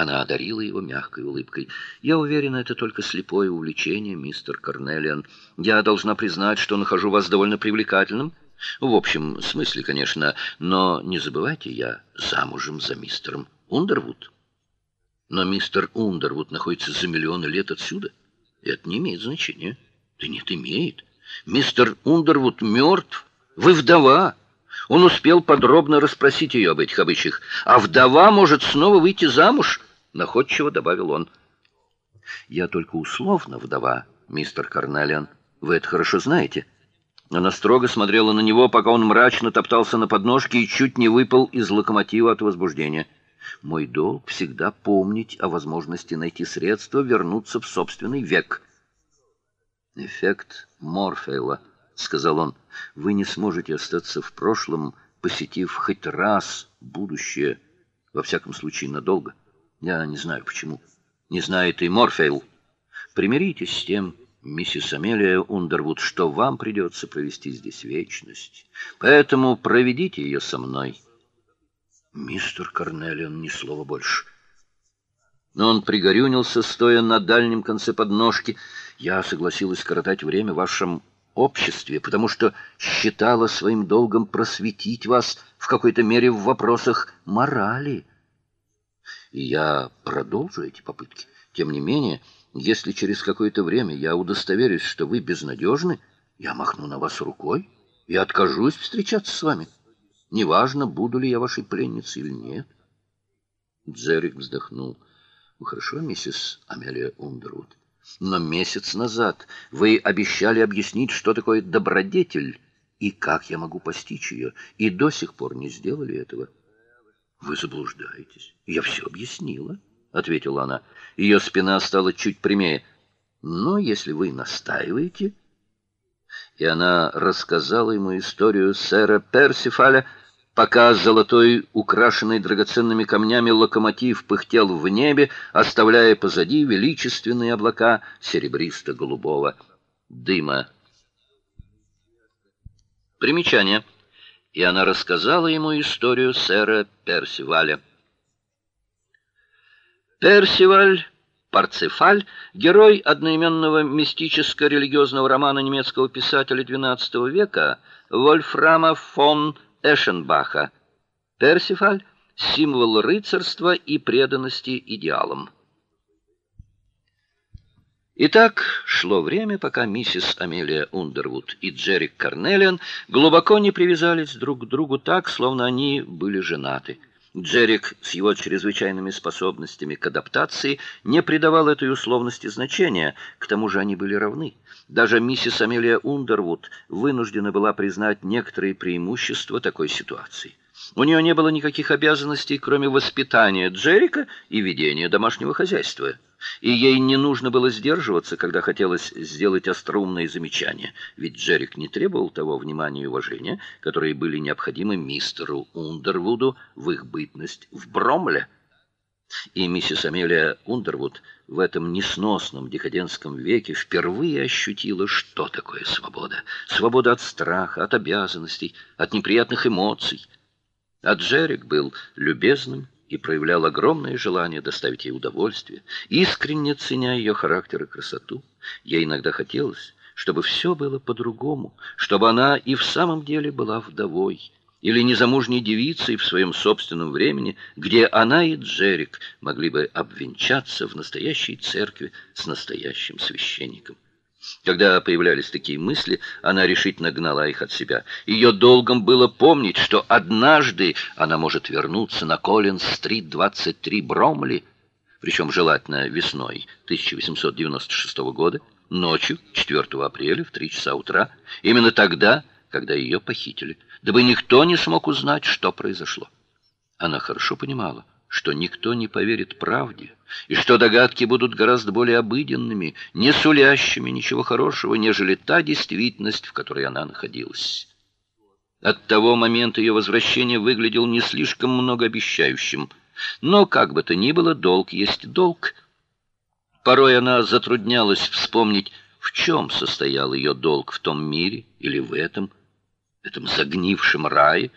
Она одарила его мягкой улыбкой. Я уверена, это только слепое увлечение, мистер Карнелиан. Я должна признать, что нахожу вас довольно привлекательным. В общем смысле, конечно, но не забывайте, я замужем за мистером Ундервуд. Но мистер Ундервуд находится за миллионы лет отсюда. И это не имеет значения. Да нет, имеет. Мистер Ундервуд мертв. Вы вдова. Он успел подробно расспросить ее об этих обычаях. А вдова может снова выйти замуж, находчиво добавил он. Я только условно вдова, мистер Карнелиан. Вы это хорошо знаете. Она строго смотрела на него, пока он мрачно топтался на подножке и чуть не выпал из локомотива от возбуждения. Мой долг всегда помнить о возможности найти средства вернуться в собственный век. Эффект Морфея сказал он. Вы не сможете остаться в прошлом, посетив хоть раз будущее, во всяком случае надолго. Я не знаю почему. Не знает и Морфейл. Примиритесь с тем, миссис Амелия Ундервуд, что вам придется провести здесь вечность. Поэтому проведите ее со мной. Мистер Карнелион ни слова больше. Но он пригорюнился, стоя на дальнем конце подножки. Я согласилась коротать время в вашем обществе, потому что считала своим долгом просветить вас в какой-то мере в вопросах морали. И я продолжу эти попытки. Тем не менее, если через какое-то время я удостоверюсь, что вы безнадежны, я махну на вас рукой и откажусь встречаться с вами. Неважно, буду ли я вашей пленницей или нет. Джерик вздохнул. Ну хорошо, миссис Амелия Ундервуд. Но месяц назад вы обещали объяснить, что такое добродетель и как я могу постичь ее, и до сих пор не сделали этого. Вы заблуждаетесь. Я все объяснила, ответила она. Ее спина стала чуть прямее. Но если вы настаиваете, и она рассказала ему историю сэра Персифаля, пока золотой, украшенный драгоценными камнями локомотив пыхтел в небе, оставляя позади величественные облака серебристо-голубого дыма. Примечание. И она рассказала ему историю сэра Персиваля. Персиваль Парцефаль, герой одноименного мистическо-религиозного романа немецкого писателя XII века Вольфрама фон Эшенбаха. Персифаль символ рыцарства и преданности идеалам. Итак, шло время, пока миссис Амелия Ундервуд и Джерик Карнелиан глубоко не привязались друг к другу так, словно они были женаты. Джерик с его чрезвычайными способностями к адаптации не придавал этой условности значения, к тому же они были равны. Даже миссис Амелия Ундервуд вынуждена была признать некоторые преимущества такой ситуации. У нее не было никаких обязанностей, кроме воспитания Джерика и ведения домашнего хозяйства. И ей не нужно было сдерживаться, когда хотелось сделать остроумные замечания, ведь Джерик не требовал того внимания и уважения, которые были необходимы мистеру Ундервуду в их бытность в Бромле. И миссис Амелия Ундервуд в этом несносном декадентском веке впервые ощутила, что такое свобода. Свобода от страха, от обязанностей, от неприятных эмоций. А Джерик был любезным и проявлял огромное желание доставить ей удовольствие, искренне ценя ее характер и красоту. Ей иногда хотелось, чтобы все было по-другому, чтобы она и в самом деле была вдовой или незамужней девицей в своем собственном времени, где она и Джерик могли бы обвенчаться в настоящей церкви с настоящим священником. Когда появлялись такие мысли, она решительно гнала их от себя. Ее долгом было помнить, что однажды она может вернуться на Коллинс-стрит 23 Бромли, причем желательно весной 1896 года, ночью 4 апреля в 3 часа утра, именно тогда, когда ее похитили дабы никто не смог узнать, что произошло. Она хорошо понимала, что никто не поверит правде, и что догадки будут гораздо более обыденными, не сулящими ничего хорошего, нежели та действительность, в которой она находилась. От того момента ее возвращение выглядел не слишком многообещающим, но как бы то ни было, долг есть долг. Порой она затруднялась вспомнить, в чем состоял ее долг в том мире или в этом этом загнившем рае,